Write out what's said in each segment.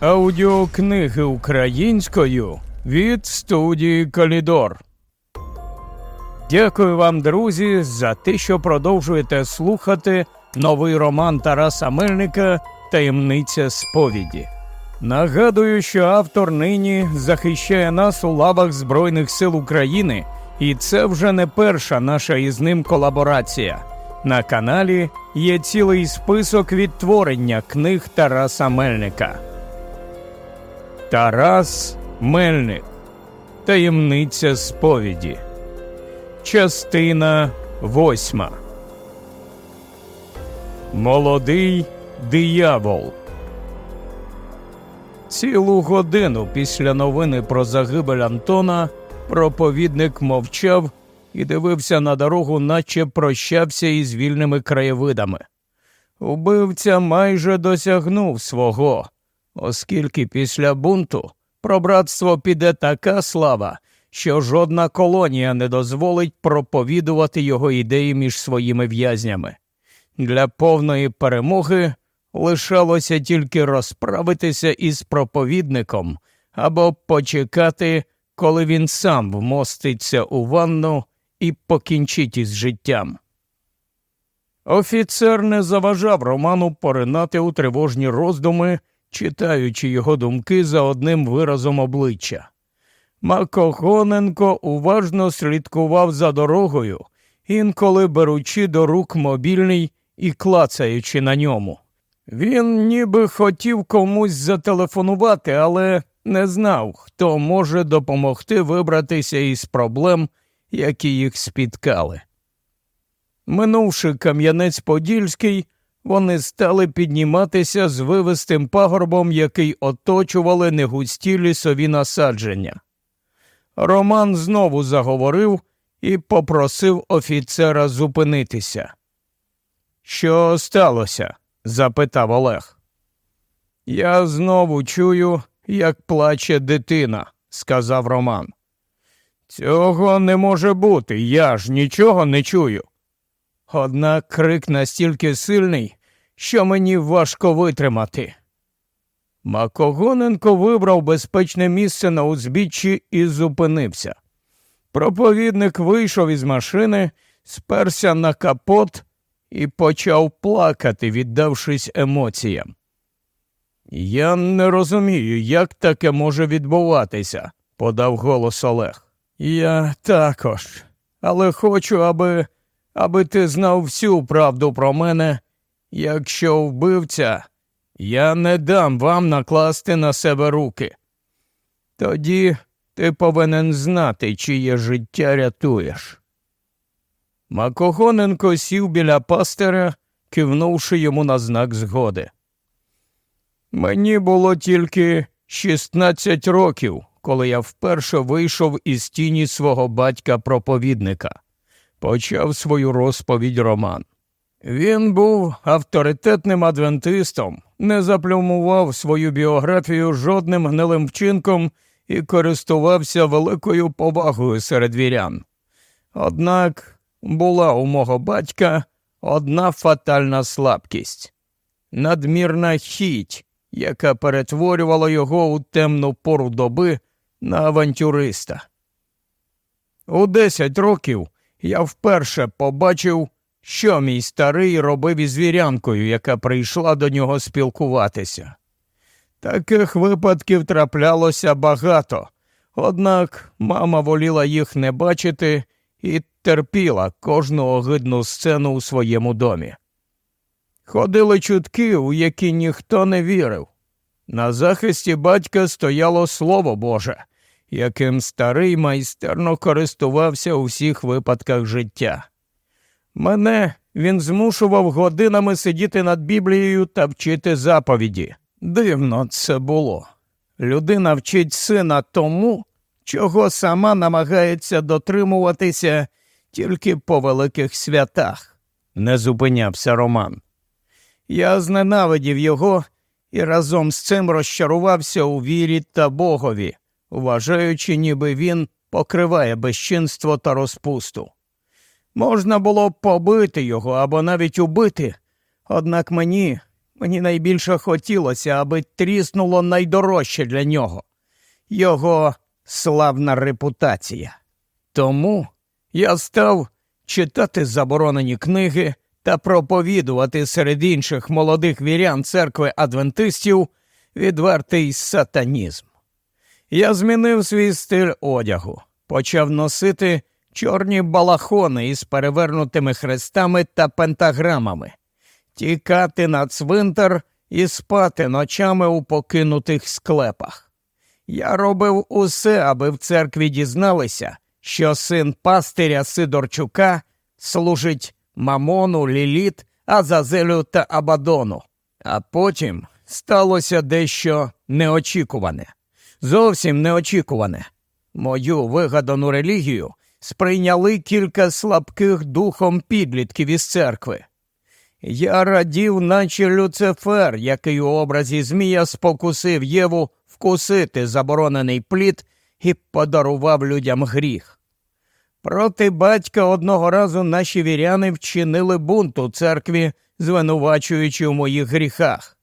Аудіокниги українською від студії Калідор. Дякую вам, друзі, за те, що продовжуєте слухати новий роман Тараса Мельника Таємниця сповіді. Нагадую, що автор нині захищає нас у лавах Збройних сил України, і це вже не перша наша із ним колаборація. На каналі є цілий список відтворення книг Тараса Мельника. Тарас Мельник. Таємниця сповіді. Частина восьма. Молодий диявол. Цілу годину після новини про загибель Антона проповідник мовчав і дивився на дорогу, наче прощався із вільними краєвидами. Убивця майже досягнув свого, оскільки після бунту про братство піде така слава, що жодна колонія не дозволить проповідувати його ідеї між своїми в'язнями. Для повної перемоги лишалося тільки розправитися із проповідником або почекати, коли він сам вмоститься у ванну і покінчить із життям. Офіцер не заважав Роману поринати у тривожні роздуми, читаючи його думки за одним виразом обличчя. Макогоненко уважно слідкував за дорогою, інколи беручи до рук мобільний і клацаючи на ньому. Він ніби хотів комусь зателефонувати, але не знав, хто може допомогти вибратися із проблем, які їх спіткали. Минувши Кам'янець Подільський, вони стали підніматися з вивистим пагорбом, який оточували негусті лісові насадження. Роман знову заговорив і попросив офіцера зупинитися. Що сталося? запитав Олег. Я знову чую, як плаче дитина, сказав Роман. Цього не може бути, я ж нічого не чую. Однак крик настільки сильний, що мені важко витримати. Макогоненко вибрав безпечне місце на узбіччі і зупинився. Проповідник вийшов із машини, сперся на капот і почав плакати, віддавшись емоціям. Я не розумію, як таке може відбуватися, подав голос Олег. Я також, але хочу, аби аби ти знав всю правду про мене. Якщо вбивця, я не дам вам накласти на себе руки. Тоді ти повинен знати, чиє життя рятуєш. Макогоненко сів біля пастера, кивнувши йому на знак згоди. Мені було тільки 16 років, коли я вперше вийшов із тіні свого батька проповідника, почав свою розповідь Роман. Він був авторитетним адвентистом, не заплюмував свою біографію жодним гнилим вчинком і користувався великою повагою серед вірян. Однак була у мого батька одна фатальна слабкість надмірна хіть, яка перетворювала його у темну пору доби на авантюриста. У десять років я вперше побачив, що мій старий робив із вірянкою, яка прийшла до нього спілкуватися. Таких випадків траплялося багато, однак мама воліла їх не бачити і терпіла кожну огидну сцену у своєму домі. Ходили чутки, у які ніхто не вірив. На захисті батька стояло слово Боже, яким старий майстерно користувався у всіх випадках життя. Мене він змушував годинами сидіти над Біблією та вчити заповіді. Дивно це було. Людина вчить сина тому, чого сама намагається дотримуватися тільки по великих святах, не зупинявся Роман. Я зненавидів його і разом з цим розчарувався у вірі та Богові, вважаючи, ніби він покриває безчинство та розпусту. Можна було б побити його або навіть убити, однак мені Мені найбільше хотілося, аби тріснуло найдорожче для нього його славна репутація. Тому я став читати заборонені книги та проповідувати серед інших молодих вірян церкви адвентистів відвертий сатанізм. Я змінив свій стиль одягу, почав носити чорні балахони із перевернутими хрестами та пентаграмами, тікати на цвинтар і спати ночами у покинутих склепах. Я робив усе, аби в церкві дізналися, що син пастиря Сидорчука служить Мамону, Ліліт, Азазелю та Абадону. А потім сталося дещо неочікуване, зовсім неочікуване. Мою вигадану релігію сприйняли кілька слабких духом підлітків із церкви. Я радів, наче Люцифер, який у образі Змія спокусив Єву вкусити заборонений плід і подарував людям гріх. Проти батька одного разу наші віряни вчинили бунт у церкві, звинувачуючи у моїх гріхах.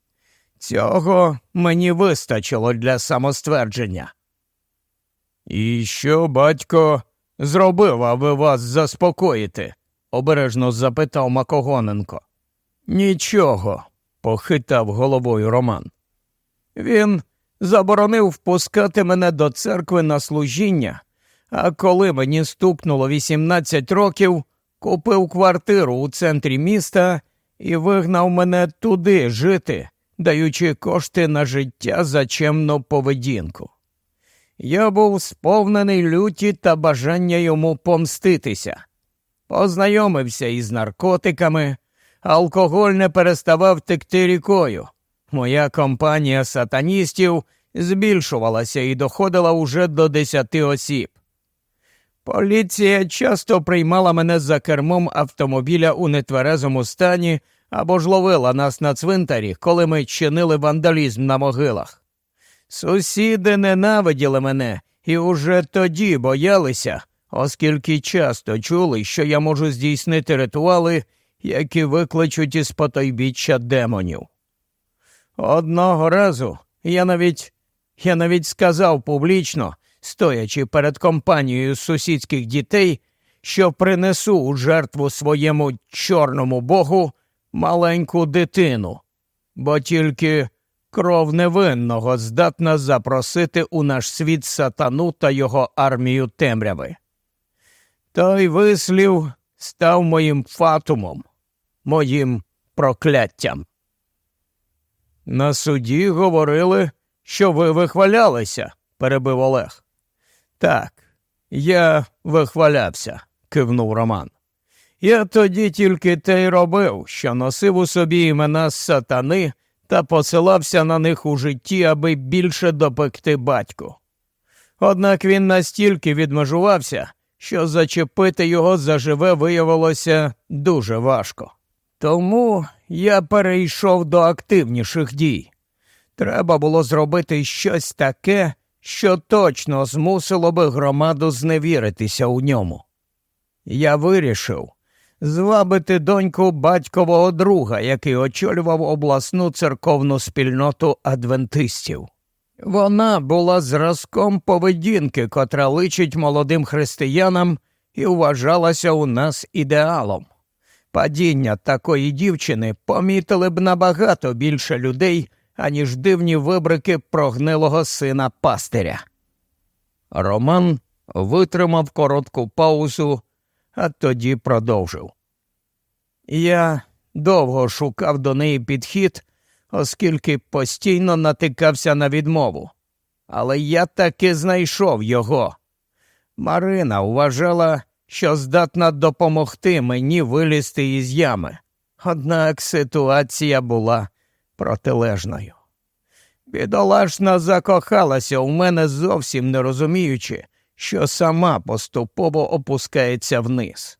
Цього мені вистачило для самоствердження. І що, батько, зробив, аби вас заспокоїти? обережно запитав Макогоненко. Нічого, похитав головою Роман. Він заборонив впускати мене до церкви на служіння, а коли мені стукнуло 18 років, купив квартиру у центрі міста і вигнав мене туди жити, даючи кошти на життя за чемну поведінку. Я був сповнений люті та бажання йому помститися. Познайомився із наркотиками, алкоголь не переставав текти рікою. Моя компанія сатаністів збільшувалася і доходила уже до десяти осіб. Поліція часто приймала мене за кермом автомобіля у нетверезому стані або ж ловила нас на цвинтарі, коли ми чинили вандалізм на могилах. Сусіди ненавиділи мене і уже тоді боялися, оскільки часто чули, що я можу здійснити ритуали, які викличуть із потойбіччя демонів. Одного разу я навіть я навіть сказав публічно, стоячи перед компанією сусідських дітей, що принесу у жертву своєму чорному богу маленьку дитину, бо тільки кров невинного здатна запросити у наш світ сатану та його армію темряви. Той вислів став моїм фатумом, моїм прокляттям. На суді говорили, що ви вихвалялися, перебив Олег. Так, я вихвалявся, кивнув Роман. Я тоді тільки те й робив, що носив у собі імена сатани та посилався на них у житті, аби більше допекти батьку. Однак він настільки відмежувався, що зачепити його заживе виявилося дуже важко. Тому я перейшов до активніших дій. Треба було зробити щось таке, що точно змусило би громаду зневіритися у ньому. Я вирішив звабити доньку батькового друга, який очолював обласну церковну спільноту адвентистів. Вона була зразком поведінки, котра личить молодим християнам і вважалася у нас ідеалом. Падіння такої дівчини помітили б набагато більше людей, аніж дивні вибрики прогнилого сина пастиря. Роман витримав коротку паузу, а тоді продовжив. Я довго шукав до неї підхід, оскільки постійно натикався на відмову. Але я таки знайшов його. Марина вважала, що здатна допомогти мені вилізти із ями. Однак ситуація була протилежною. Бідолашна закохалася у мене зовсім не розуміючи, що сама поступово опускається вниз.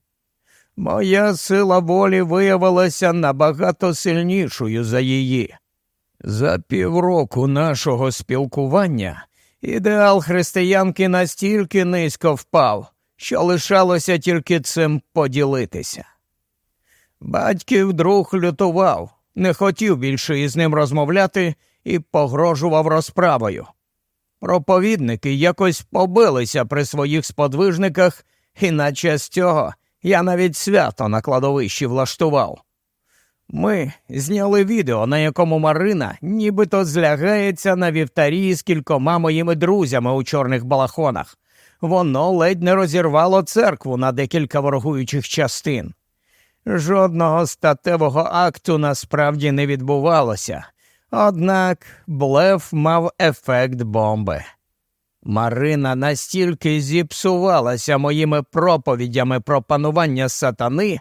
Моя сила волі виявилася набагато сильнішою за її. За півроку нашого спілкування ідеал християнки настільки низько впав, що лишалося тільки цим поділитися. Батьків друг лютував, не хотів більше із ним розмовляти і погрожував розправою. Проповідники якось побилися при своїх сподвижниках, іначе з цього я навіть свято на кладовищі влаштував. Ми зняли відео, на якому Марина нібито злягається на вівтарі з кількома моїми друзями у чорних балахонах. Воно ледь не розірвало церкву на декілька ворогуючих частин. Жодного статевого акту насправді не відбувалося, однак блеф мав ефект бомби. Марина настільки зіпсувалася моїми проповідями про панування сатани,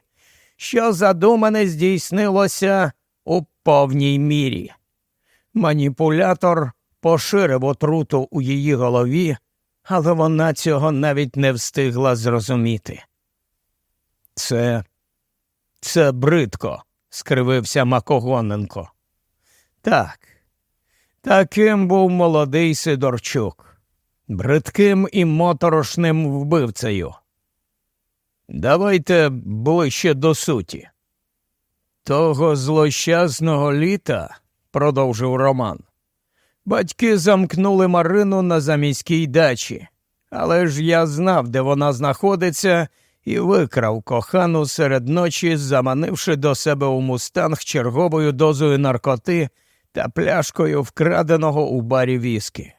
що задумане здійснилося у повній мірі. Маніпулятор поширив отруту у її голові, але вона цього навіть не встигла зрозуміти. Це це бридко, скривився Макогоненко. Так, таким був молодий Сидорчук, бридким і моторошним вбивцею. Давайте ближче до суті. Того злощасного літа, продовжив Роман, батьки замкнули Марину на заміській дачі, але ж я знав, де вона знаходиться, і викрав кохану серед ночі, заманивши до себе у мустанг черговою дозою наркоти та пляшкою вкраденого у барі віскі.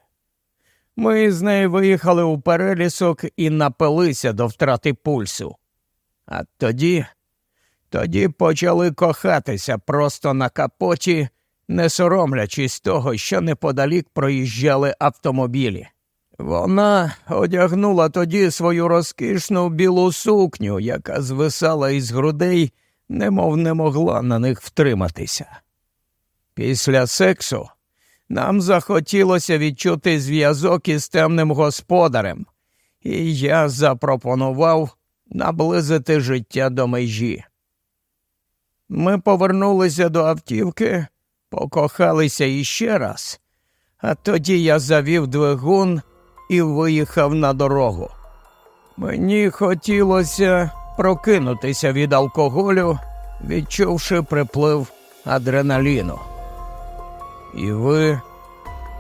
Ми з нею виїхали у перелісок і напилися до втрати пульсу. А тоді, тоді почали кохатися просто на капоті, не соромлячись того, що неподалік проїжджали автомобілі. Вона одягнула тоді свою розкішну білу сукню, яка звисала із грудей, немов не могла на них втриматися. Після сексу нам захотілося відчути зв'язок із темним господарем, і я запропонував наблизити життя до межі. Ми повернулися до автівки, покохалися іще раз, а тоді я завів двигун і виїхав на дорогу. Мені хотілося прокинутися від алкоголю, відчувши приплив адреналіну. І ви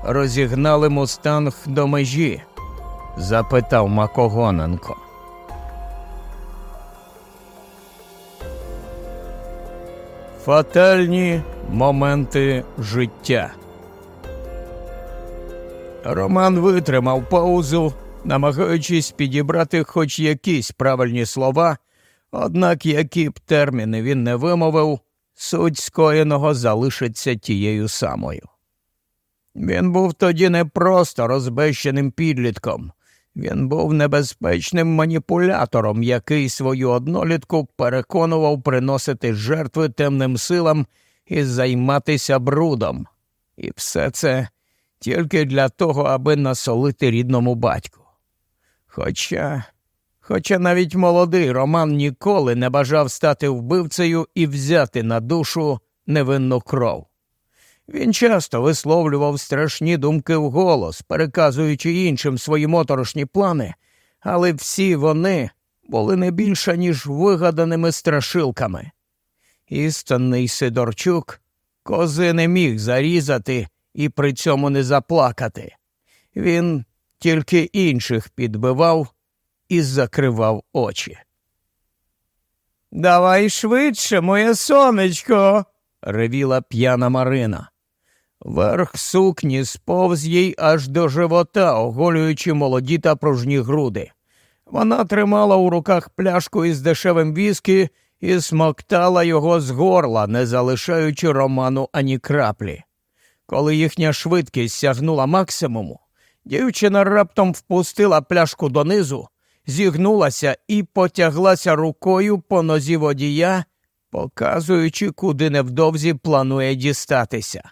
розігнали мустанг до межі? запитав Макогоненко. Фатальні моменти життя. Роман витримав паузу, намагаючись підібрати хоч якісь правильні слова, однак які б терміни він не вимовив, суть скоєного залишиться тією самою. Він був тоді не просто розбещеним підлітком, він був небезпечним маніпулятором, який свою однолітку переконував приносити жертви темним силам і займатися брудом. І все це тільки для того, аби насолити рідному батьку. Хоча, хоча навіть молодий Роман ніколи не бажав стати вбивцею і взяти на душу невинну кров. Він часто висловлював страшні думки вголос, переказуючи іншим свої моторошні плани, але всі вони були не більше, ніж вигаданими страшилками. Істинний Сидорчук кози не міг зарізати і при цьому не заплакати. Він тільки інших підбивав і закривав очі. Давай швидше, моє сонечко, ревіла п'яна Марина. Верх сукні сповз їй аж до живота, оголюючи молоді та пружні груди. Вона тримала у руках пляшку із дешевим віскі і смоктала його з горла, не залишаючи роману ані краплі. Коли їхня швидкість сягнула максимуму, дівчина раптом впустила пляшку донизу, зігнулася і потяглася рукою по нозі водія, показуючи, куди невдовзі планує дістатися.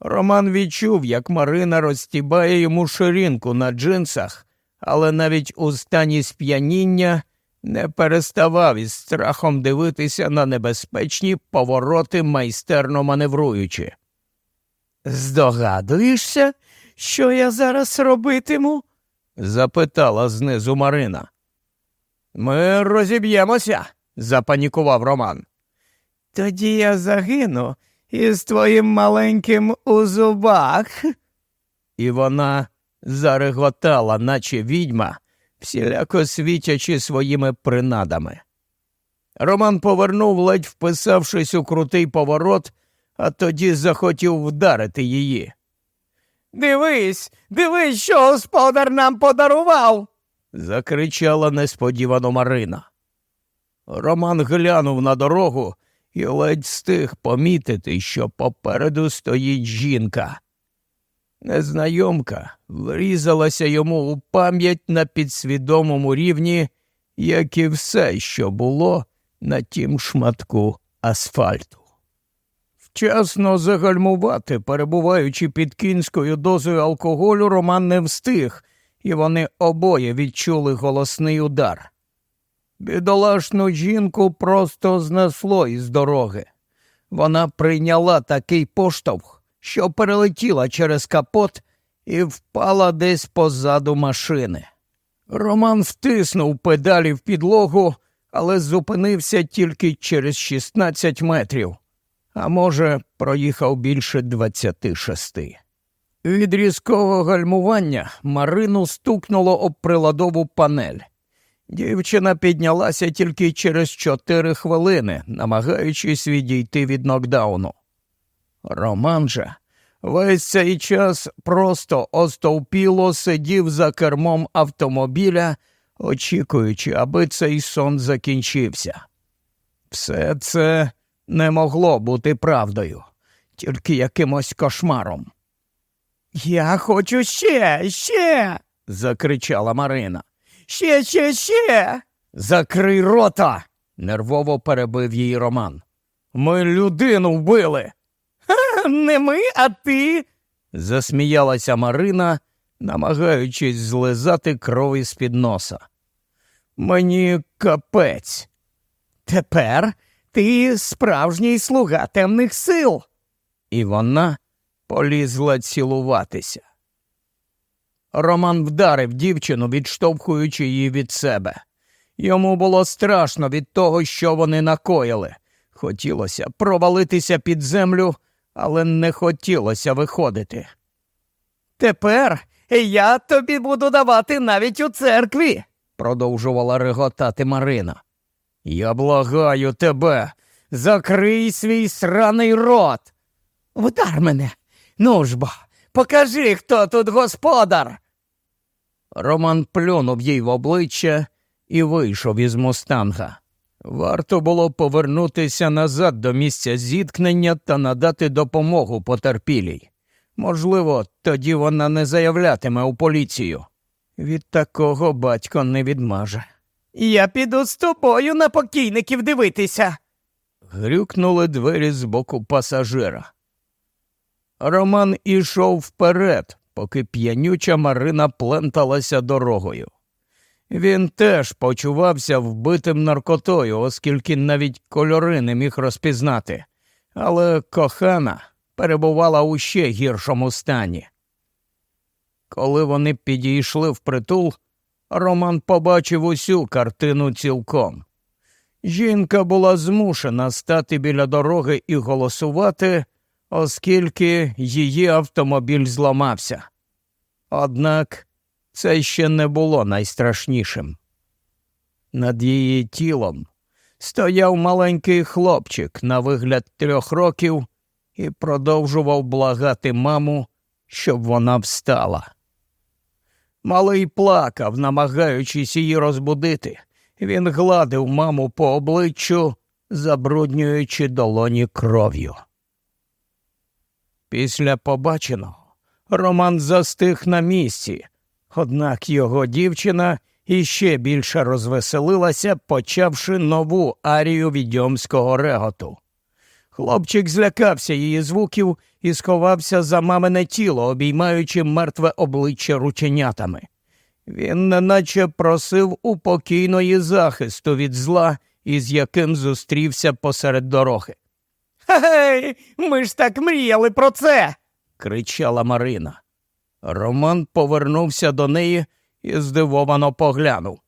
Роман відчув, як Марина розтібає йому ширинку на джинсах, але навіть у стані сп'яніння не переставав із страхом дивитися на небезпечні повороти, майстерно маневруючи. Здогадуєшся, що я зараз робитиму? Запитала знизу Марина. Ми розіб'ємося, запанікував Роман. Тоді я загину із твоїм маленьким у зубах. І вона зареготала, наче відьма, всіляко світячи своїми принадами. Роман повернув, ледь вписавшись у крутий поворот, а тоді захотів вдарити її. Дивись, дивись, що господар нам подарував. закричала несподівано Марина. Роман глянув на дорогу і ледь стиг помітити, що попереду стоїть жінка. Незнайомка врізалася йому у пам'ять на підсвідомому рівні, як і все, що було на тім шматку асфальту. Вчасно загальмувати, перебуваючи під кінською дозою алкоголю, Роман не встиг, і вони обоє відчули голосний удар. Бідолашну жінку просто знесло із дороги. Вона прийняла такий поштовх, що перелетіла через капот і впала десь позаду машини. Роман втиснув педалі в підлогу, але зупинився тільки через 16 метрів, а може, проїхав більше 26. Від різкого гальмування Марину стукнуло об приладову панель. Дівчина піднялася тільки через чотири хвилини, намагаючись відійти від нокдауну. Роман же весь цей час просто остовпіло сидів за кермом автомобіля, очікуючи, аби цей сон закінчився. Все це не могло бути правдою, тільки якимось кошмаром. Я хочу ще, ще. закричала Марина. Ще, ще, ще. Закрий рота. нервово перебив її Роман. Ми людину вбили. «Ха, Не ми, а ти. засміялася Марина, намагаючись злизати кров із під носа. Мені капець. Тепер ти справжній слуга темних сил. І вона полізла цілуватися. Роман вдарив дівчину, відштовхуючи її від себе. Йому було страшно від того, що вони накоїли. Хотілося провалитися під землю, але не хотілося виходити. Тепер я тобі буду давати навіть у церкві, продовжувала реготати Марина. Я благаю тебе, закрий свій сраний рот. Вдар мене, ну ж бо, покажи, хто тут господар. Роман плюнув їй в обличчя і вийшов із мустанга. Варто було повернутися назад до місця зіткнення та надати допомогу потерпілій. Можливо, тоді вона не заявлятиме у поліцію. Від такого батько не відмаже. Я піду з тобою на покійників дивитися. Грюкнули двері з боку пасажира. Роман ішов вперед, поки п'янюча Марина пленталася дорогою. Він теж почувався вбитим наркотою, оскільки навіть кольори не міг розпізнати, але кохана перебувала у ще гіршому стані. Коли вони підійшли в притул, Роман побачив усю картину цілком. Жінка була змушена стати біля дороги і голосувати, оскільки її автомобіль зламався. Однак це ще не було найстрашнішим. Над її тілом стояв маленький хлопчик на вигляд трьох років і продовжував благати маму, щоб вона встала. Малий плакав, намагаючись її розбудити. Він гладив маму по обличчю, забруднюючи долоні кров'ю. Після побаченого Роман застиг на місці, однак його дівчина іще більше розвеселилася, почавши нову арію відьомського реготу. Хлопчик злякався її звуків і сховався за мамине тіло, обіймаючи мертве обличчя рученятами. Він неначе просив у покійної захисту від зла, із яким зустрівся посеред дороги. Гей, ми ж так мріяли про це. кричала Марина. Роман повернувся до неї і здивовано поглянув.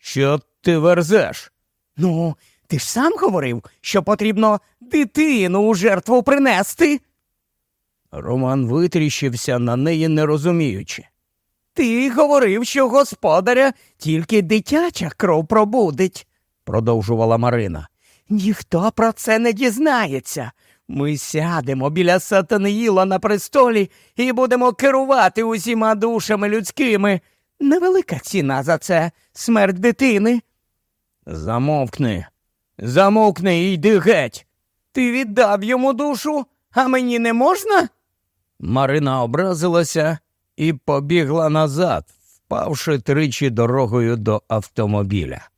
Що ти верзеш? Ну, Ти ж сам говорив, що потрібно дитину у жертву принести. Роман витріщився на неї, не розуміючи. Ти говорив, що господаря тільки дитяча кров пробудить, продовжувала Марина. Ніхто про це не дізнається. Ми сядемо біля Сатаниїла на престолі і будемо керувати усіма душами людськими. Невелика ціна за це смерть дитини. Замовкни, замовкни і йди геть. Ти віддав йому душу, а мені не можна? Марина образилася і побігла назад, впавши тричі дорогою до автомобіля.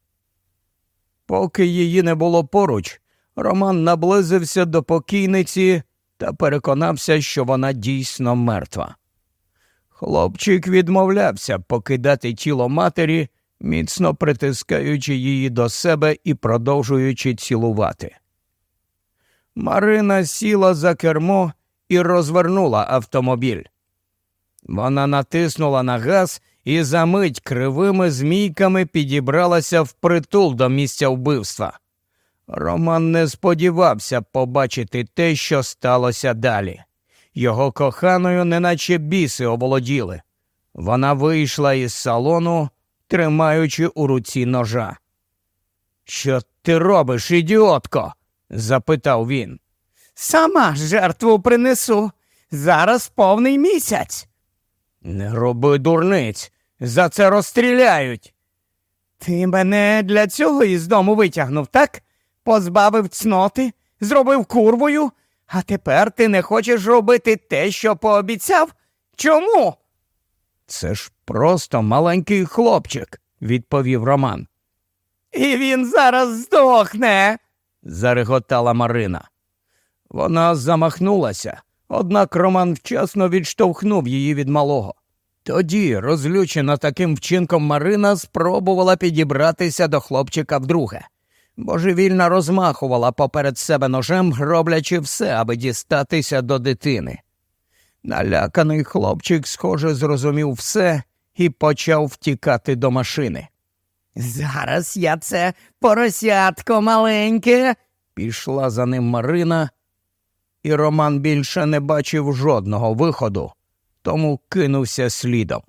Поки її не було поруч, Роман наблизився до покійниці та переконався, що вона дійсно мертва. Хлопчик відмовлявся покидати тіло матері, міцно притискаючи її до себе і продовжуючи цілувати. Марина сіла за кермо і розвернула автомобіль. Вона натиснула на газ і за мить кривими змійками підібралася впритул до місця вбивства. Роман не сподівався побачити те, що сталося далі. Його коханою, неначе біси оволоділи. Вона вийшла із салону, тримаючи у руці ножа. Що ти робиш, ідіотко? запитав він. Сама жертву принесу. Зараз повний місяць. Не роби дурниць, за це розстріляють. Ти мене для цього із дому витягнув, так? Позбавив цноти, зробив курвою, а тепер ти не хочеш робити те, що пообіцяв? Чому? Це ж просто маленький хлопчик, відповів Роман. І він зараз здохне, зареготала Марина. Вона замахнулася, однак Роман вчасно відштовхнув її від малого. Тоді, розлючена таким вчинком Марина, спробувала підібратися до хлопчика вдруге. Божевільна розмахувала поперед себе ножем, роблячи все, аби дістатися до дитини. Наляканий хлопчик, схоже, зрозумів все і почав втікати до машини. Зараз я це поросятко маленьке. Пішла за ним Марина, і Роман більше не бачив жодного виходу, тому кинувся слідом.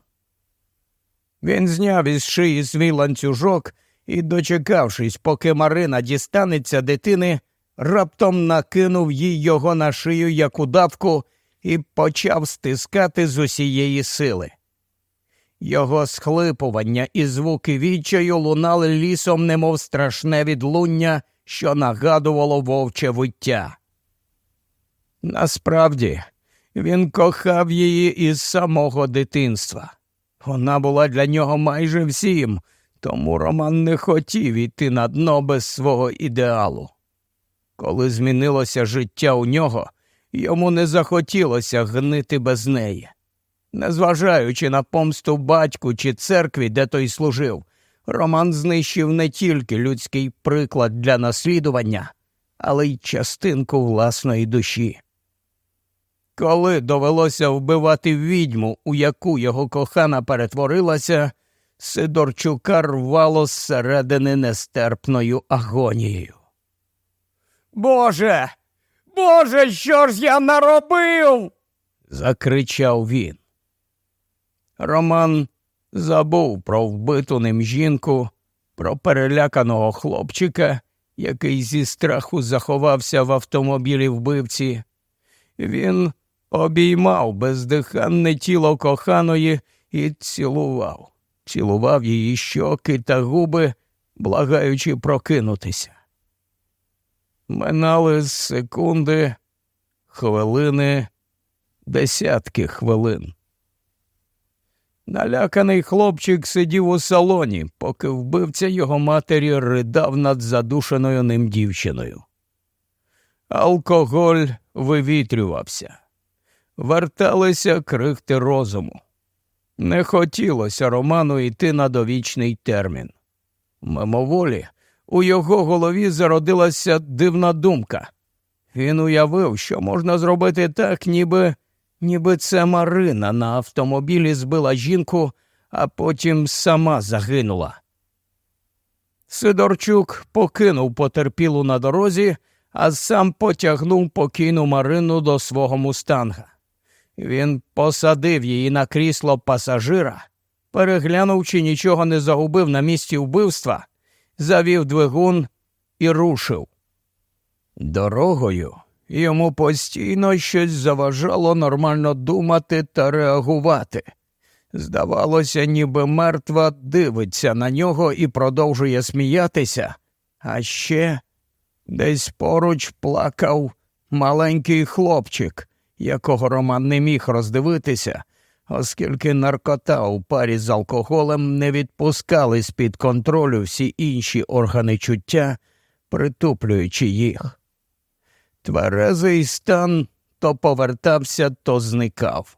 Він зняв із шиї свій ланцюжок і, дочекавшись, поки Марина дістанеться дитини, раптом накинув їй його на шию як удавку і почав стискати з усієї сили. Його схлипування і звуки відчаю лунали лісом, немов страшне відлуння, що нагадувало вовче виття. Насправді, він кохав її із самого дитинства. Вона була для нього майже всім, тому Роман не хотів іти на дно без свого ідеалу. Коли змінилося життя у нього, йому не захотілося гнити без неї. Незважаючи на помсту батьку чи церкві, де той служив, Роман знищив не тільки людський приклад для наслідування, але й частинку власної душі. Коли довелося вбивати відьму, у яку його кохана перетворилася, Сидорчука рвало зсередини нестерпною агонією. Боже, Боже, що ж я наробив? закричав він. Роман забув про вбиту ним жінку, про переляканого хлопчика, який зі страху заховався в автомобілі вбивці. Він обіймав бездиханне тіло коханої і цілував, цілував її щоки та губи, благаючи прокинутися. Минали секунди, хвилини, десятки хвилин. Наляканий хлопчик сидів у салоні, поки вбивця його матері ридав над задушеною ним дівчиною. Алкоголь вивітрювався, верталися крихти розуму. Не хотілося Роману йти на довічний термін. Мимоволі у його голові зародилася дивна думка. Він уявив, що можна зробити так, ніби ніби це Марина на автомобілі збила жінку, а потім сама загинула. Сидорчук покинув потерпілу на дорозі, а сам потягнув покійну Марину до свого мустанга. Він посадив її на крісло пасажира, переглянув, чи нічого не загубив на місці вбивства, завів двигун і рушив. Дорогою йому постійно щось заважало нормально думати та реагувати. Здавалося, ніби мертва дивиться на нього і продовжує сміятися, а ще десь поруч плакав маленький хлопчик, якого Роман не міг роздивитися, оскільки наркота у парі з алкоголем не відпускали з під контролю всі інші органи чуття, притуплюючи їх. Тверезий стан то повертався, то зникав.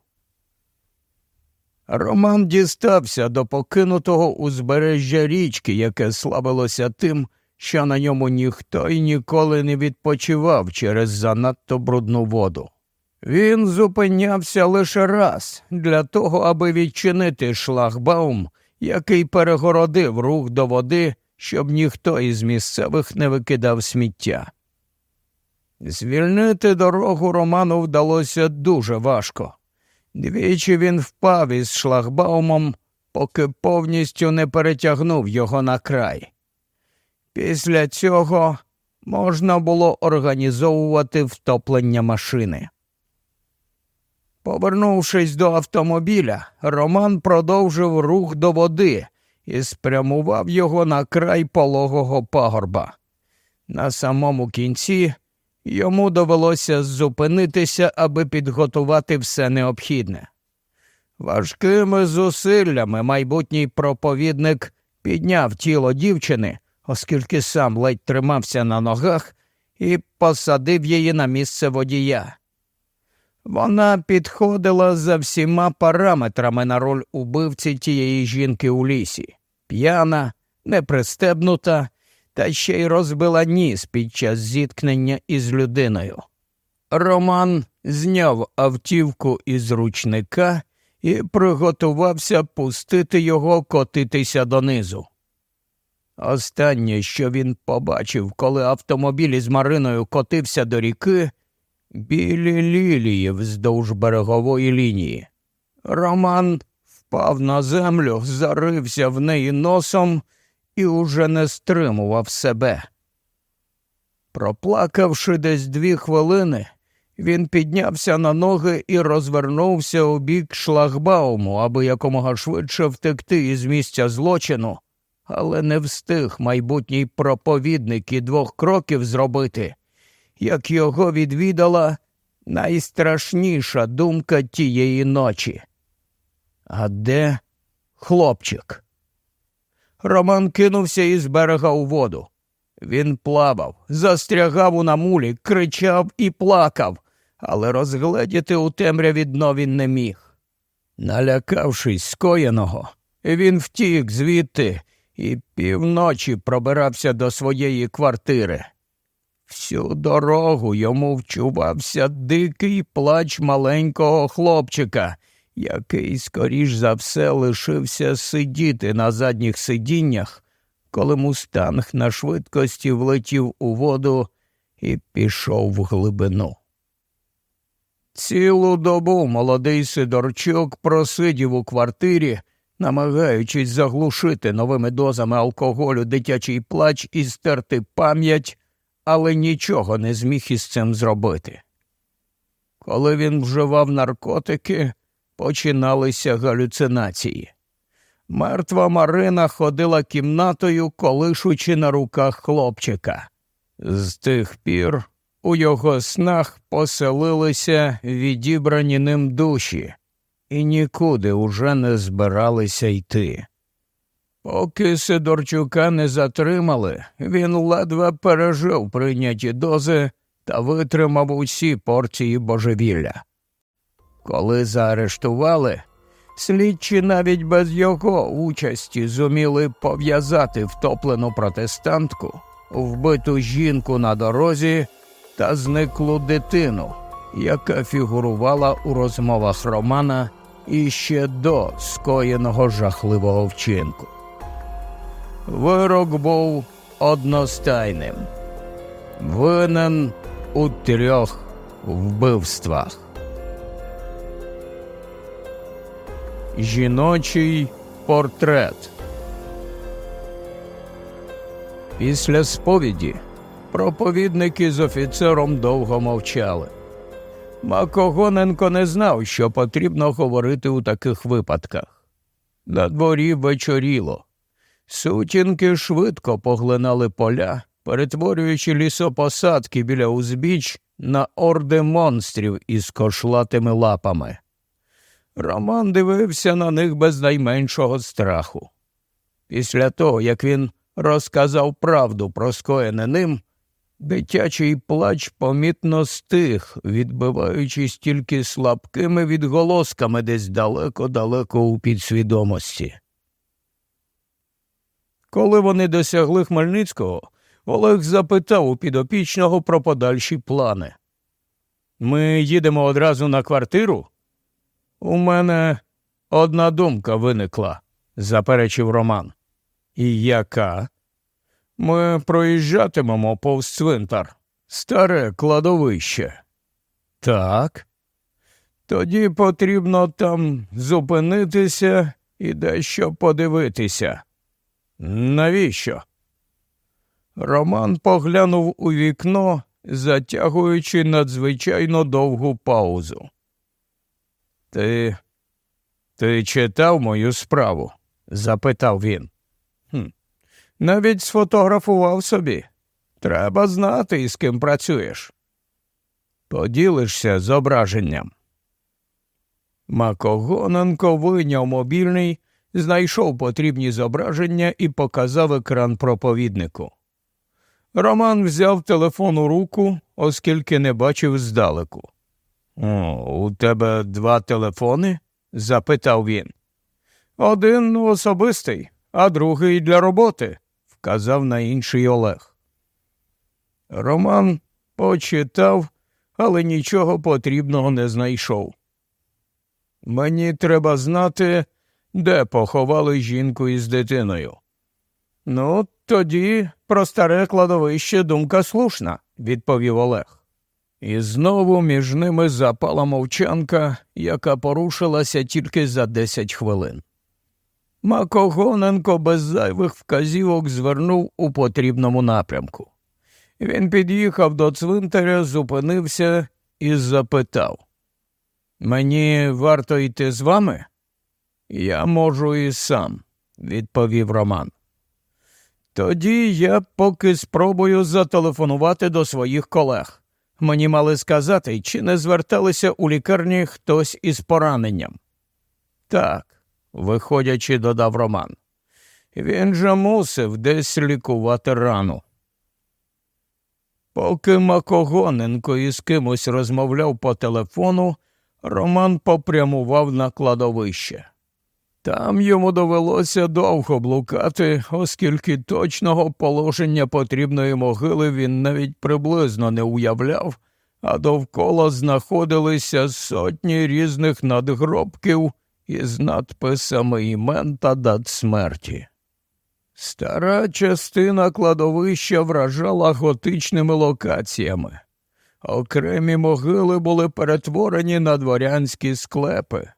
Роман дістався до покинутого узбережжя річки, яке славилося тим, що на ньому ніхто й ніколи не відпочивав через занадто брудну воду. Він зупинявся лише раз для того, аби відчинити шлагбаум, який перегородив рух до води, щоб ніхто із місцевих не викидав сміття. Звільнити дорогу Роману вдалося дуже важко. Двічі він впав із шлагбаумом, поки повністю не перетягнув його на край. Після цього можна було організовувати втоплення машини. Повернувшись до автомобіля, Роман продовжив рух до води і спрямував його на край пологого пагорба. На самому кінці йому довелося зупинитися, аби підготувати все необхідне. Важкими зусиллями майбутній проповідник підняв тіло дівчини, оскільки сам ледь тримався на ногах, і посадив її на місце водія. Вона підходила за всіма параметрами на роль убивці тієї жінки у лісі п'яна, непристебнута та ще й розбила ніс під час зіткнення із людиною. Роман зняв автівку із ручника і приготувався пустити його котитися донизу. Останнє, що він побачив, коли автомобіль із Мариною котився до ріки, білі лілії вздовж берегової лінії. Роман впав на землю, зарився в неї носом і уже не стримував себе. Проплакавши десь дві хвилини, він піднявся на ноги і розвернувся у бік шлагбауму, аби якомога швидше втекти із місця злочину, але не встиг майбутній проповідник і двох кроків зробити, як його відвідала найстрашніша думка тієї ночі. А де хлопчик? Роман кинувся із берега у воду. Він плавав, застрягав у намулі, кричав і плакав, але розгледіти у темряві дно він не міг. Налякавшись скоєного, він втік звідти і півночі пробирався до своєї квартири. Всю дорогу йому вчувався дикий плач маленького хлопчика, який, скоріш за все, лишився сидіти на задніх сидіннях, коли мустанг на швидкості влетів у воду і пішов в глибину. Цілу добу молодий Сидорчук просидів у квартирі, намагаючись заглушити новими дозами алкоголю дитячий плач і стерти пам'ять, але нічого не зміг із цим зробити. Коли він вживав наркотики, починалися галюцинації. Мертва Марина ходила кімнатою, колишучи на руках хлопчика. З тих пір у його снах поселилися відібрані ним душі, і нікуди уже не збиралися йти. Поки Сидорчука не затримали, він ледве пережив прийняті дози та витримав усі порції божевілля. Коли заарештували, слідчі навіть без його участі зуміли пов'язати втоплену протестантку, вбиту жінку на дорозі та зниклу дитину, яка фігурувала у розмовах Романа іще до скоєного жахливого вчинку. Вирок був одностайним. Винен у трьох вбивствах. Жіночий портрет. Після сповіді проповідники з офіцером довго мовчали. Макогоненко не знав, що потрібно говорити у таких випадках. На дворі вечоріло. Сутінки швидко поглинали поля, перетворюючи лісопосадки біля узбіч на орди монстрів із кошлатими лапами. Роман дивився на них без найменшого страху. Після того, як він розказав правду про скоєне ним, дитячий плач помітно стих, відбиваючись тільки слабкими відголосками десь далеко-далеко у підсвідомості. Коли вони досягли Хмельницького, Олег запитав у підопічного про подальші плани. Ми їдемо одразу на квартиру? У мене одна думка виникла, заперечив Роман. І яка? Ми проїжджатимемо повз цвинтар, старе кладовище. Так. Тоді потрібно там зупинитися і дещо подивитися. Навіщо? Роман поглянув у вікно, затягуючи надзвичайно довгу паузу. Ти ти читав мою справу? запитав він. «Хм, Навіть сфотографував собі. Треба знати, із ким працюєш. Поділишся зображенням. Макогоненко вийняв мобільний, знайшов потрібні зображення і показав екран проповіднику. Роман взяв телефон у руку, оскільки не бачив здалеку. О, у тебе два телефони? запитав він. Один особистий, а другий для роботи, вказав на інший Олег. Роман почитав, але нічого потрібного не знайшов. Мені треба знати, де поховали жінку із дитиною. Ну, тоді про старе кладовище думка слушна, відповів Олег. І знову між ними запала мовчанка, яка порушилася тільки за десять хвилин. Макогоненко без зайвих вказівок звернув у потрібному напрямку. Він під'їхав до цвинтаря, зупинився і запитав Мені варто йти з вами? Я можу і сам, відповів Роман. Тоді я поки спробую зателефонувати до своїх колег. Мені мали сказати, чи не зверталися у лікарні хтось із пораненням. Так, виходячи, додав Роман. Він же мусив десь лікувати рану. Поки Макогоненко із кимось розмовляв по телефону, Роман попрямував на кладовище. Там йому довелося довго блукати, оскільки точного положення потрібної могили він навіть приблизно не уявляв, а довкола знаходилися сотні різних надгробків із надписами імен та дат смерті. Стара частина кладовища вражала готичними локаціями. Окремі могили були перетворені на дворянські склепи.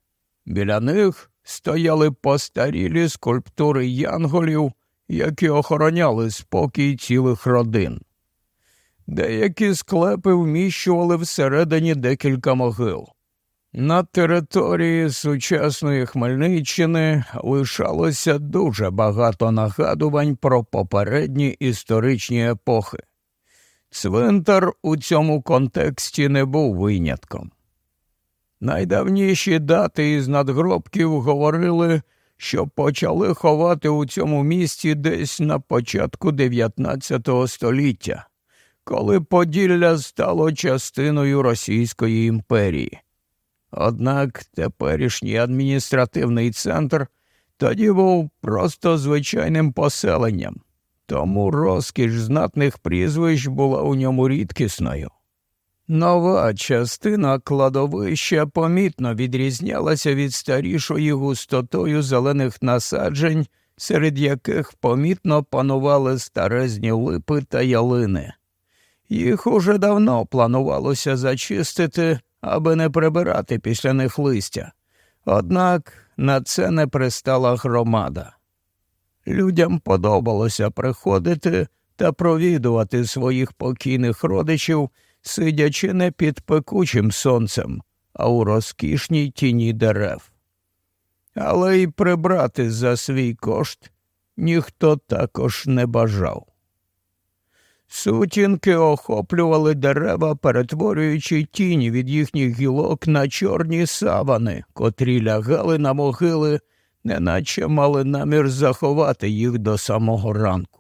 Біля них стояли постарілі скульптури янголів, які охороняли спокій цілих родин. Деякі склепи вміщували всередині декілька могил. На території сучасної Хмельниччини лишалося дуже багато нагадувань про попередні історичні епохи. Цвинтар у цьому контексті не був винятком. Найдавніші дати із надгробків говорили, що почали ховати у цьому місті десь на початку 19 століття, коли Поділля стало частиною Російської імперії. Однак теперішній адміністративний центр тоді був просто звичайним поселенням, тому розкіш знатних прізвищ була у ньому рідкісною. Нова частина кладовища помітно відрізнялася від старішої густотою зелених насаджень серед яких помітно панували старезні липи та ялини. Їх уже давно планувалося зачистити, аби не прибирати після них листя. Однак на це не пристала громада. Людям подобалося приходити та провідувати своїх покійних родичів, сидячи не під пекучим сонцем, а у розкішній тіні дерев. Але й прибрати за свій кошт ніхто також не бажав. Сутінки охоплювали дерева, перетворюючи тіні від їхніх гілок на чорні савани, котрі лягали на могили, неначе мали намір заховати їх до самого ранку.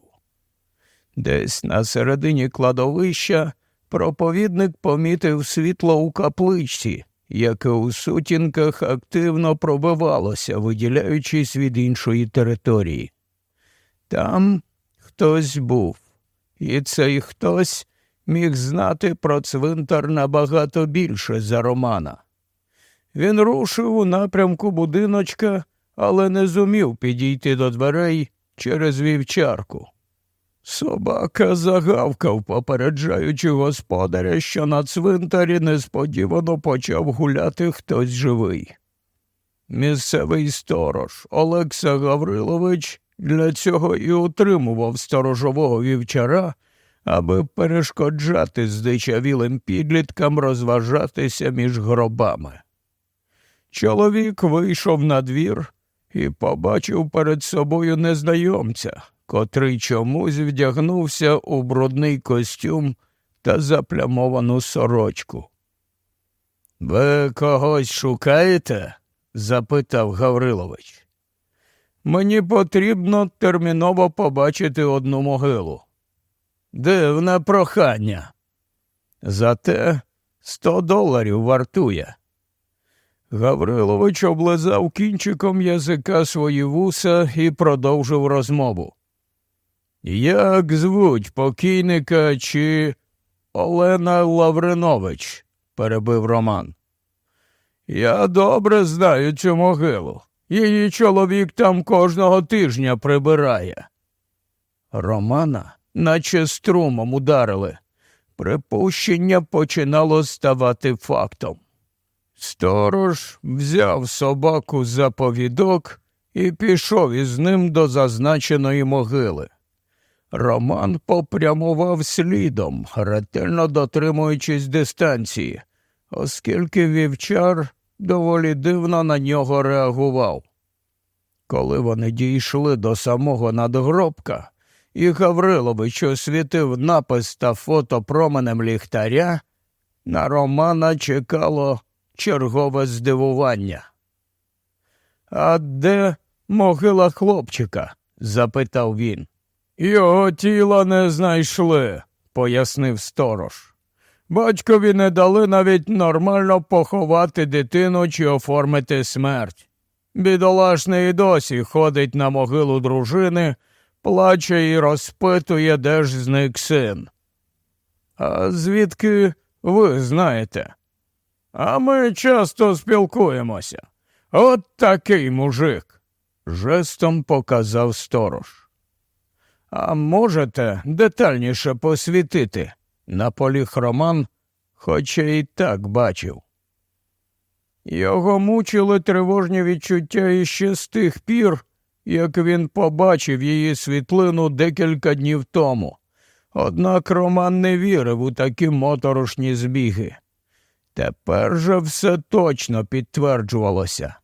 Десь на середині кладовища проповідник помітив світло у капличці, яке у сутінках активно пробивалося, виділяючись від іншої території. Там хтось був і цей хтось міг знати про цвинтар набагато більше за Романа. Він рушив у напрямку будиночка, але не зумів підійти до дверей через вівчарку. Собака загавкав, попереджаючи господаря, що на цвинтарі несподівано почав гуляти хтось живий. Місцевий сторож Олекса Гаврилович для цього і утримував сторожового вівчара, аби перешкоджати здичавілим підліткам розважатися між гробами. Чоловік вийшов на двір і побачив перед собою незнайомця, котрий чомусь вдягнувся у брудний костюм та заплямовану сорочку. Ви когось шукаєте? запитав Гаврилович. Мені потрібно терміново побачити одну могилу. Дивне прохання. Зате сто доларів вартує. Гаврилович облизав кінчиком язика свої вуса і продовжив розмову. Як звуть покійника чи Олена Лавринович? перебив Роман. Я добре знаю цю могилу. Її чоловік там кожного тижня прибирає. Романа, наче струмом ударили. Припущення починало ставати фактом. Сторож взяв собаку за повідок і пішов із ним до зазначеної могили. Роман попрямував слідом, ретельно дотримуючись дистанції, оскільки вівчар доволі дивно на нього реагував. Коли вони дійшли до самого надгробка, і Гаврилович освітив напис та фото променем ліхтаря, на Романа чекало чергове здивування. А де могила хлопчика? запитав він. Його тіла не знайшли, пояснив сторож. Батькові не дали навіть нормально поховати дитину чи оформити смерть. Бідолашний досі ходить на могилу дружини, плаче і розпитує, де ж зник син. А звідки ви знаєте? А ми часто спілкуємося. От такий мужик, жестом показав сторож. А можете детальніше посвітити? наполіг Роман, хоча і так бачив. Його мучили тривожні відчуття іще з тих пір, як він побачив її світлину декілька днів тому. Однак Роман не вірив у такі моторошні збіги. Тепер же все точно підтверджувалося.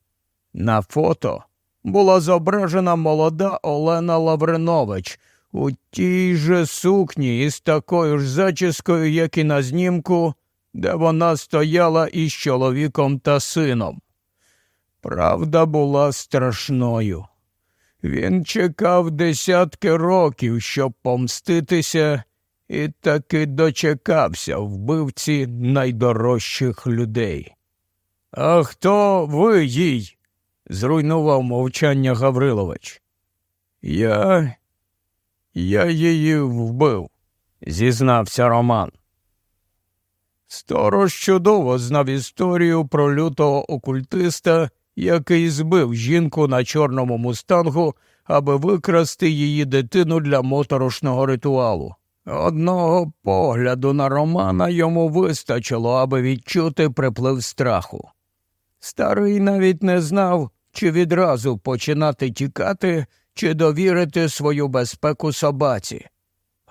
На фото була зображена молода Олена Лавринович у тій же сукні із такою ж зачіскою, як і на знімку, де вона стояла із чоловіком та сином. Правда була страшною. Він чекав десятки років, щоб помститися, і таки дочекався вбивці найдорожчих людей. А хто ви їй? зруйнував мовчання Гаврилович. Я я її вбив, зізнався Роман. Сторож чудово знав історію про лютого окультиста, який збив жінку на чорному мустангу, аби викрасти її дитину для моторошного ритуалу. Одного погляду на Романа йому вистачило, аби відчути приплив страху. Старий навіть не знав, чи відразу починати тікати, чи довірити свою безпеку собаці.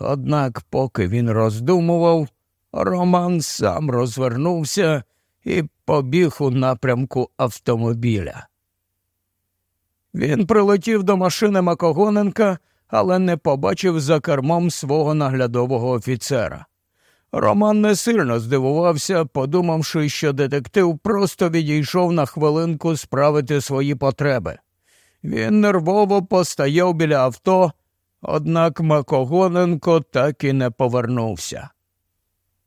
Однак, поки він роздумував, Роман сам розвернувся і побіг у напрямку автомобіля. Він прилетів до машини Макогоненка, але не побачив за кермом свого наглядового офіцера. Роман не сильно здивувався, подумавши, що детектив просто відійшов на хвилинку справити свої потреби. Він нервово постояв біля авто, однак Макогоненко так і не повернувся.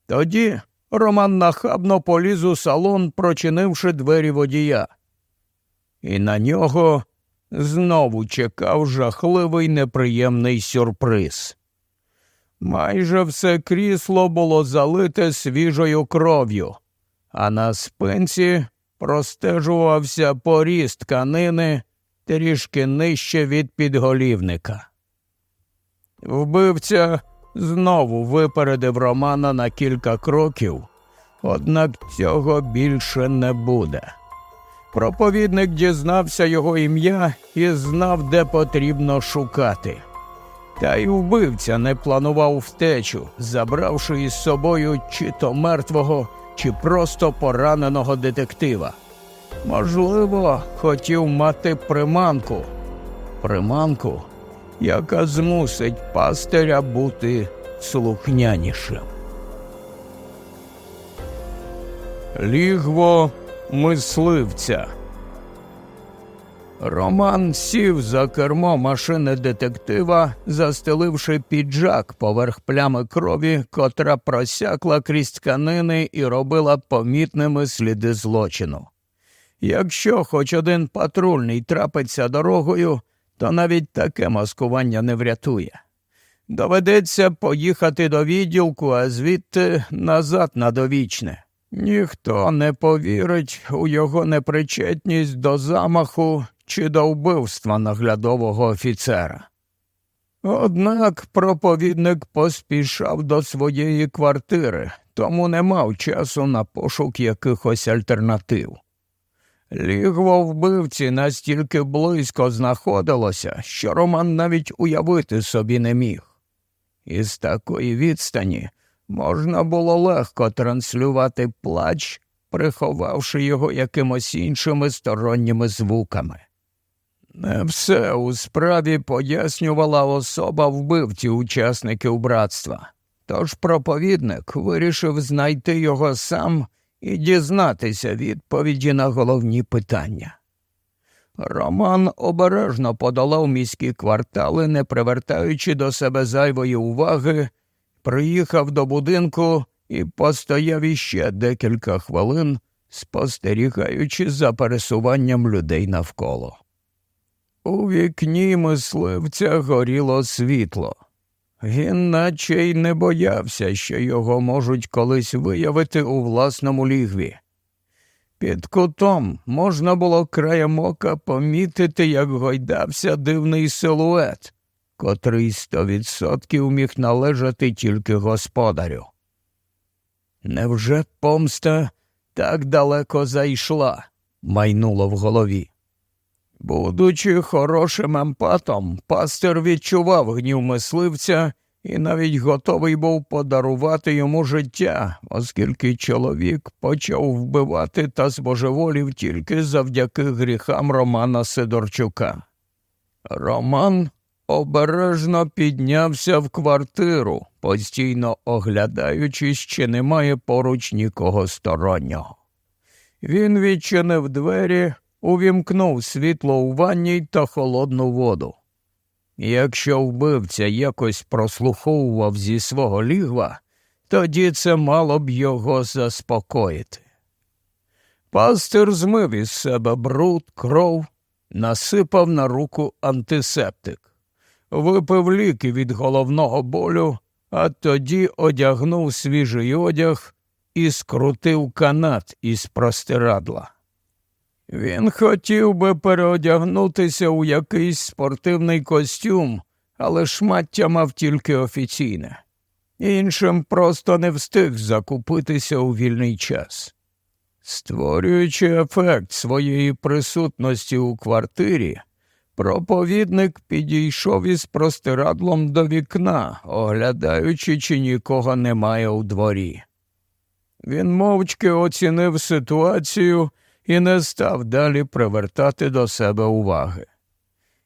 Тоді Роман нахабно поліз у салон, прочинивши двері водія, і на нього знову чекав жахливий неприємний сюрприз. Майже все крісло було залите свіжою кров'ю, а на спинці простежувався поріз тканини трішки нижче від підголівника. Вбивця знову випередив Романа на кілька кроків, однак цього більше не буде. Проповідник дізнався його ім'я і знав, де потрібно шукати. Та й вбивця не планував втечу, забравши із собою чи то мертвого, чи просто пораненого детектива. Можливо, хотів мати приманку, приманку, яка змусить пастиря бути слухнянішим. Лігво мисливця. Роман сів за кермо машини детектива, застеливши піджак поверх плями крові, котра просякла крізь тканини і робила помітними сліди злочину. Якщо хоч один патрульний трапиться дорогою, то навіть таке маскування не врятує. Доведеться поїхати до відділку, а звідти назад на довічне. Ніхто не повірить у його непричетність до замаху чи до вбивства наглядового офіцера. Однак проповідник поспішав до своєї квартири, тому не мав часу на пошук якихось альтернатив. Лігво вбивці настільки близько знаходилося, що Роман навіть уявити собі не міг. Із такої відстані можна було легко транслювати плач, приховавши його якимось іншими сторонніми звуками. Не все у справі пояснювала особа вбивці учасників братства, тож проповідник вирішив знайти його сам і дізнатися відповіді на головні питання. Роман обережно подолав міські квартали, не привертаючи до себе зайвої уваги, приїхав до будинку і постояв іще декілька хвилин, спостерігаючи за пересуванням людей навколо. У вікні мисливця горіло світло. Він наче й не боявся, що його можуть колись виявити у власному лігві. Під кутом можна було краєм ока помітити, як гойдався дивний силует, котрий сто відсотків міг належати тільки господарю. Невже помста так далеко зайшла? майнуло в голові. Будучи хорошим емпатом, пастир відчував гнів мисливця і навіть готовий був подарувати йому життя, оскільки чоловік почав вбивати та збожеволів тільки завдяки гріхам Романа Сидорчука. Роман обережно піднявся в квартиру, постійно оглядаючись, чи немає поруч нікого стороннього. Він відчинив двері увімкнув світло у ванні та холодну воду. Якщо вбивця якось прослуховував зі свого лігва, тоді це мало б його заспокоїти. Пастир змив із себе бруд, кров, насипав на руку антисептик, випив ліки від головного болю, а тоді одягнув свіжий одяг і скрутив канат із простирадла. Він хотів би переодягнутися у якийсь спортивний костюм, але шмаття мав тільки офіційне. Іншим просто не встиг закупитися у вільний час. Створюючи ефект своєї присутності у квартирі, проповідник підійшов із простирадлом до вікна, оглядаючи, чи нікого немає у дворі. Він мовчки оцінив ситуацію і не став далі привертати до себе уваги.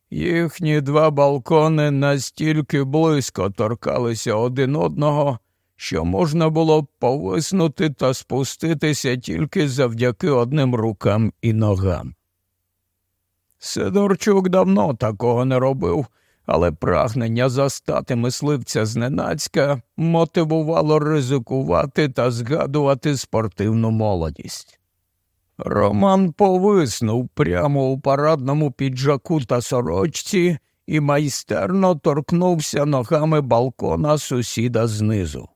Їхні два балкони настільки близько торкалися один одного, що можна було повиснути та спуститися тільки завдяки одним рукам і ногам. Сидорчук давно такого не робив, але прагнення застати мисливця зненацька мотивувало ризикувати та згадувати спортивну молодість. Роман повиснув прямо у парадному піджаку та сорочці і майстерно торкнувся ногами балкона сусіда знизу.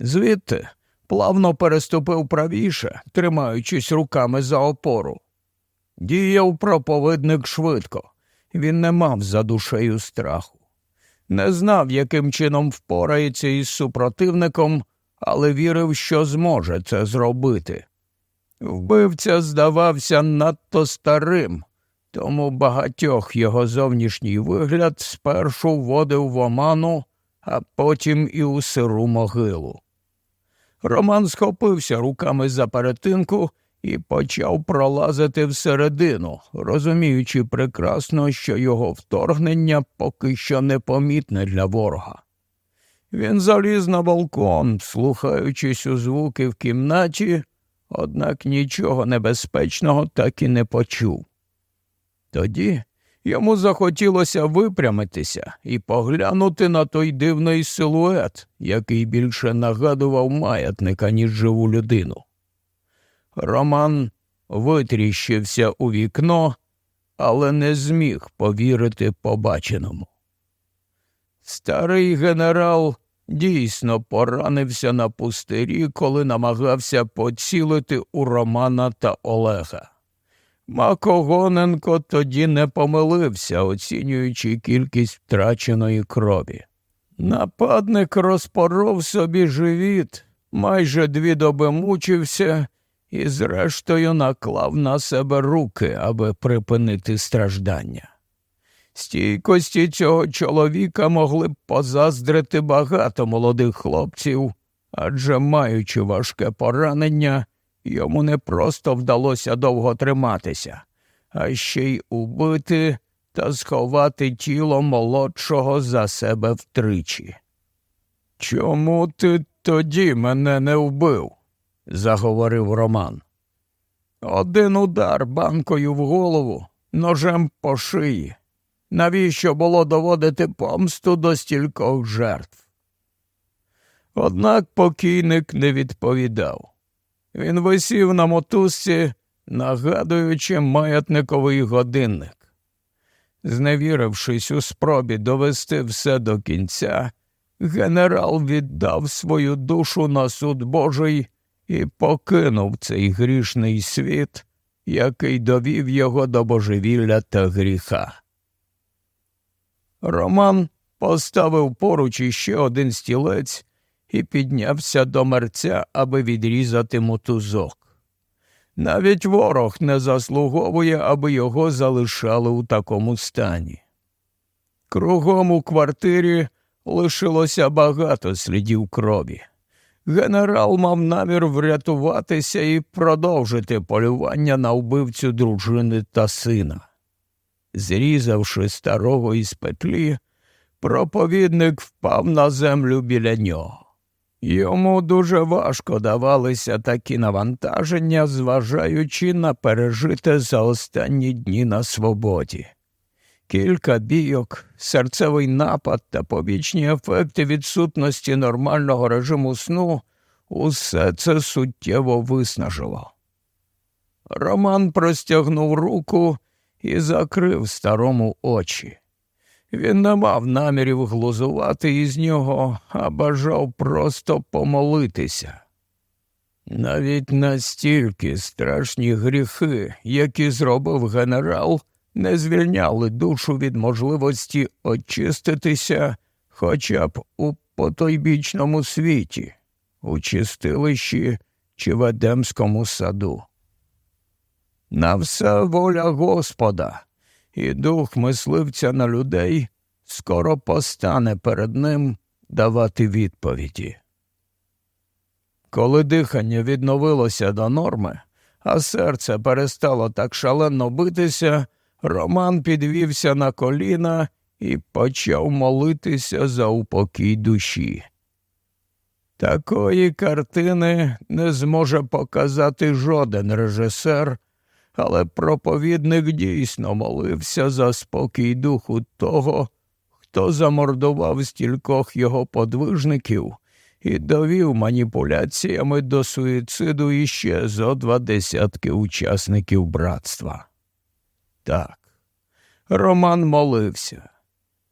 Звідти плавно переступив правіше, тримаючись руками за опору. Діяв проповидник швидко, він не мав за душею страху. Не знав, яким чином впорається із супротивником, але вірив, що зможе це зробити. Вбивця здавався надто старим, тому багатьох його зовнішній вигляд спершу вводив в оману, а потім і у сиру могилу. Роман схопився руками за перетинку і почав пролазити всередину, розуміючи прекрасно, що його вторгнення поки що непомітне для ворога. Він заліз на балкон, слухаючись у звуки в кімнаті, однак нічого небезпечного так і не почув. Тоді йому захотілося випрямитися і поглянути на той дивний силует, який більше нагадував маятника, ніж живу людину. Роман витріщився у вікно, але не зміг повірити побаченому. Старий генерал дійсно поранився на пустирі, коли намагався поцілити у Романа та Олега. Макогоненко тоді не помилився, оцінюючи кількість втраченої крові. Нападник розпоров собі живіт, майже дві доби мучився і, зрештою, наклав на себе руки, аби припинити страждання. Стійкості цього чоловіка могли б позаздрити багато молодих хлопців, адже, маючи важке поранення, йому не просто вдалося довго триматися, а ще й убити та сховати тіло молодшого за себе втричі. Чому ти тоді мене не вбив? заговорив Роман. Один удар банкою в голову, ножем по шиї. Навіщо було доводити помсту до стількох жертв? Однак покійник не відповідав. Він висів на мотузці, нагадуючи маятниковий годинник. Зневірившись у спробі довести все до кінця, генерал віддав свою душу на суд Божий і покинув цей грішний світ, який довів його до божевілля та гріха. Роман поставив поруч іще один стілець і піднявся до мерця, аби відрізати мотузок. Навіть ворог не заслуговує, аби його залишали у такому стані. Кругом у квартирі лишилося багато слідів крові. Генерал мав намір врятуватися і продовжити полювання на вбивцю дружини та сина. Зрізавши старого із петлі, проповідник впав на землю біля нього. Йому дуже важко давалися такі навантаження, зважаючи на пережите за останні дні на свободі. Кілька бійок, серцевий напад та побічні ефекти відсутності нормального режиму сну усе це суттєво виснажило. Роман простягнув руку і закрив старому очі. Він не мав намірів глузувати із нього, а бажав просто помолитися. Навіть настільки страшні гріхи, які зробив генерал, не звільняли душу від можливості очиститися хоча б у потойбічному світі, у чистилищі чи в Едемському саду. На все воля Господа, і дух мисливця на людей скоро постане перед ним давати відповіді. Коли дихання відновилося до норми, а серце перестало так шалено битися, Роман підвівся на коліна і почав молитися за упокій душі. Такої картини не зможе показати жоден режисер, але проповідник дійсно молився за спокій духу того, хто замордував стількох його подвижників і довів маніпуляціями до суїциду іще зо два десятки учасників братства. Так, Роман молився.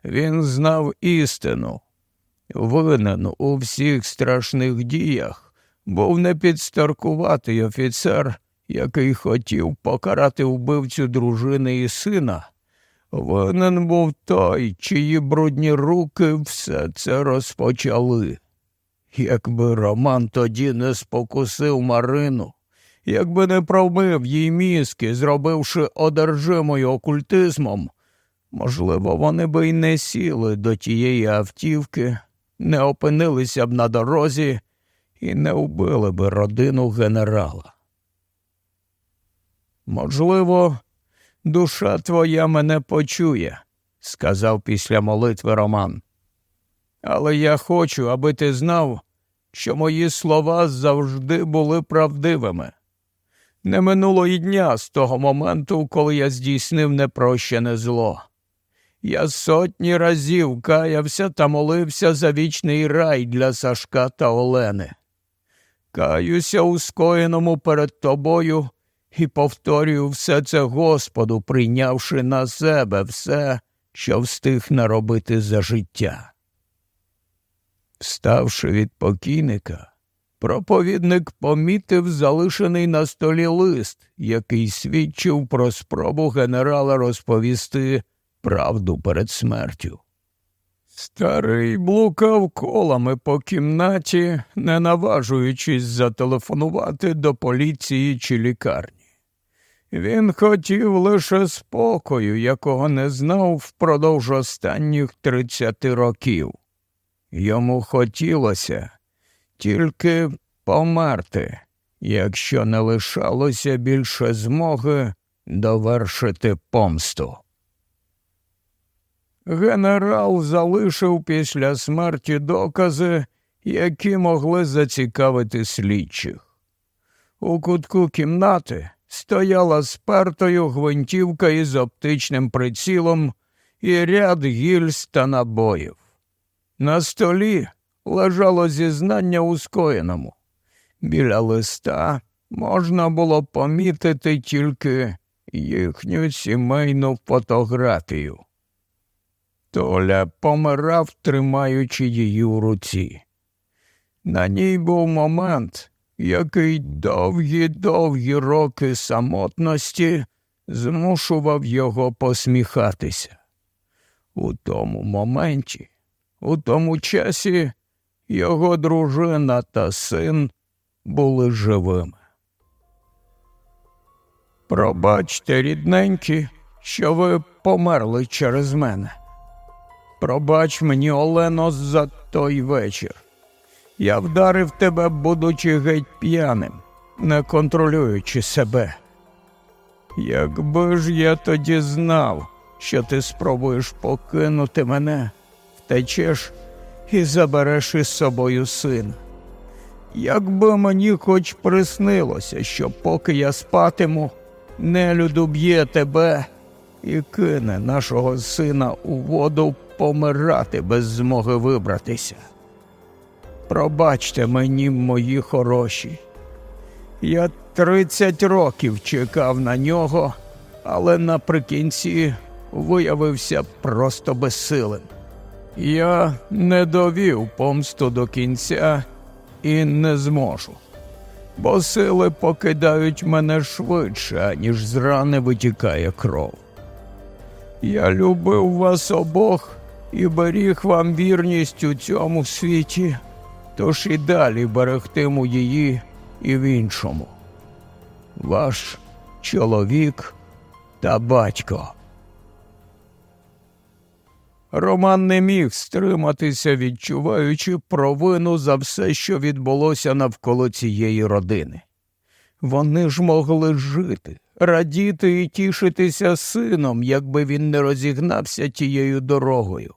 Він знав істину. Винен у всіх страшних діях був непідстаркуватий офіцер, який хотів покарати вбивцю дружини і сина. Винен був той, чиї брудні руки все це розпочали. Якби Роман тоді не спокусив Марину, якби не промив їй мізки, зробивши одержимою окультизмом, можливо, вони би й не сіли до тієї автівки, не опинилися б на дорозі і не вбили би родину генерала. Можливо, душа твоя мене почує, сказав після молитви Роман. Але я хочу, аби ти знав, що мої слова завжди були правдивими. Не минуло й дня з того моменту, коли я здійснив непрощене зло. Я сотні разів каявся та молився за вічний рай для Сашка та Олени. Каюся у скоєному перед тобою і повторюю все це Господу, прийнявши на себе все, що встиг наробити за життя. Вставши від покійника, проповідник помітив залишений на столі лист, який свідчив про спробу генерала розповісти правду перед смертю. Старий блукав колами по кімнаті, не наважуючись зателефонувати до поліції чи лікарні. Він хотів лише спокою, якого не знав впродовж останніх тридцяти років. Йому хотілося тільки померти, якщо не лишалося більше змоги довершити помсту. Генерал залишив після смерті докази, які могли зацікавити слідчих. У кутку кімнати стояла спертою гвинтівка із оптичним прицілом і ряд гільз та набоїв. На столі лежало зізнання у скоєному. Біля листа можна було помітити тільки їхню сімейну фотографію. Толя помирав, тримаючи її у руці. На ній був момент, який довгі довгі роки самотності змушував його посміхатися. У тому моменті у тому часі його дружина та син були живими. Пробачте, рідненькі, що ви померли через мене. Пробач мені, Олено, за той вечір. Я вдарив тебе, будучи геть п'яним, не контролюючи себе. Якби ж я тоді знав, що ти спробуєш покинути мене, втечеш і забереш із собою сина. Якби мені хоч приснилося, що поки я спатиму, нелюд уб'є тебе і кине нашого сина у воду помирати без змоги вибратися. Пробачте мені, мої хороші. Я тридцять років чекав на нього, але наприкінці виявився просто безсилим. Я не довів помсту до кінця і не зможу. бо сили покидають мене швидше, ніж з рани витікає кров. Я любив вас обох і беріг вам вірність у цьому світі, тож і далі берегтиму її і в іншому. Ваш чоловік та батько. Роман не міг стриматися, відчуваючи провину за все, що відбулося навколо цієї родини. Вони ж могли жити, радіти і тішитися сином, якби він не розігнався тією дорогою.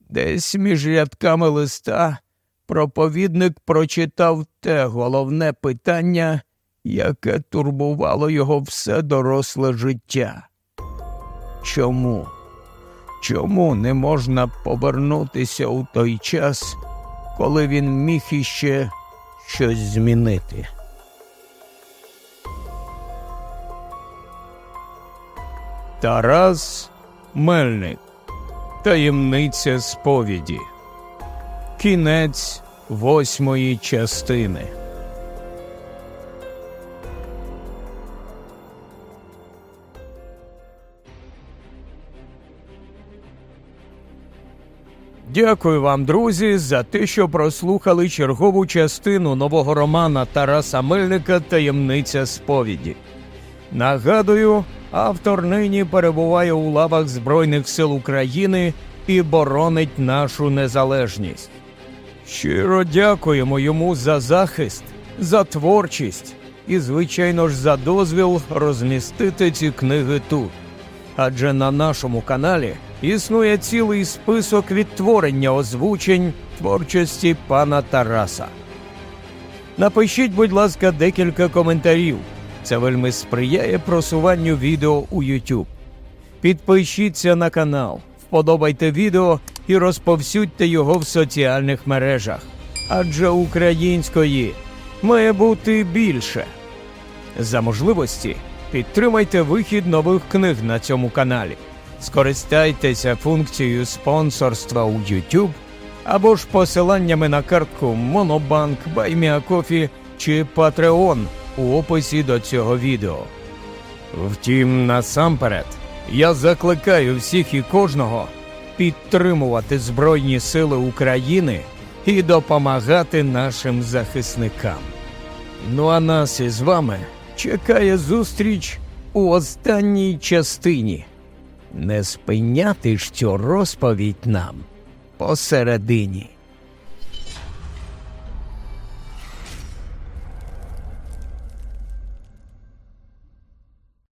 Десь між рядками листа проповідник прочитав те головне питання, яке турбувало його все доросле життя. Чому? Чому не можна повернутися у той час, коли він міг іще щось змінити? Тарас Мельник. Таємниця сповіді. Кінець восьмої частини. Дякую вам, друзі, за те, що прослухали чергову частину нового романа Тараса Мельника Таємниця сповіді. Нагадую, автор нині перебуває у лавах Збройних сил України і боронить нашу незалежність. Щиро дякуємо йому за захист, за творчість і, звичайно ж, за дозвіл розмістити ці книги тут. Адже на нашому каналі існує цілий список відтворення озвучень творчості пана Тараса. Напишіть, будь ласка, декілька коментарів. Це вельми сприяє просуванню відео у YouTube. Підпишіться на канал, вподобайте відео і розповсюдьте його в соціальних мережах. Адже української має бути більше. За можливості підтримайте вихід нових книг на цьому каналі. Скористайтеся функцією спонсорства у YouTube або ж посиланнями на картку Monobank, BuyMeACoffee чи Patreon у описі до цього відео. Втім, насамперед, я закликаю всіх і кожного підтримувати Збройні Сили України і допомагати нашим захисникам. Ну а нас із вами чекає зустріч у останній частині. Не спиняти ж цю розповідь нам посередині.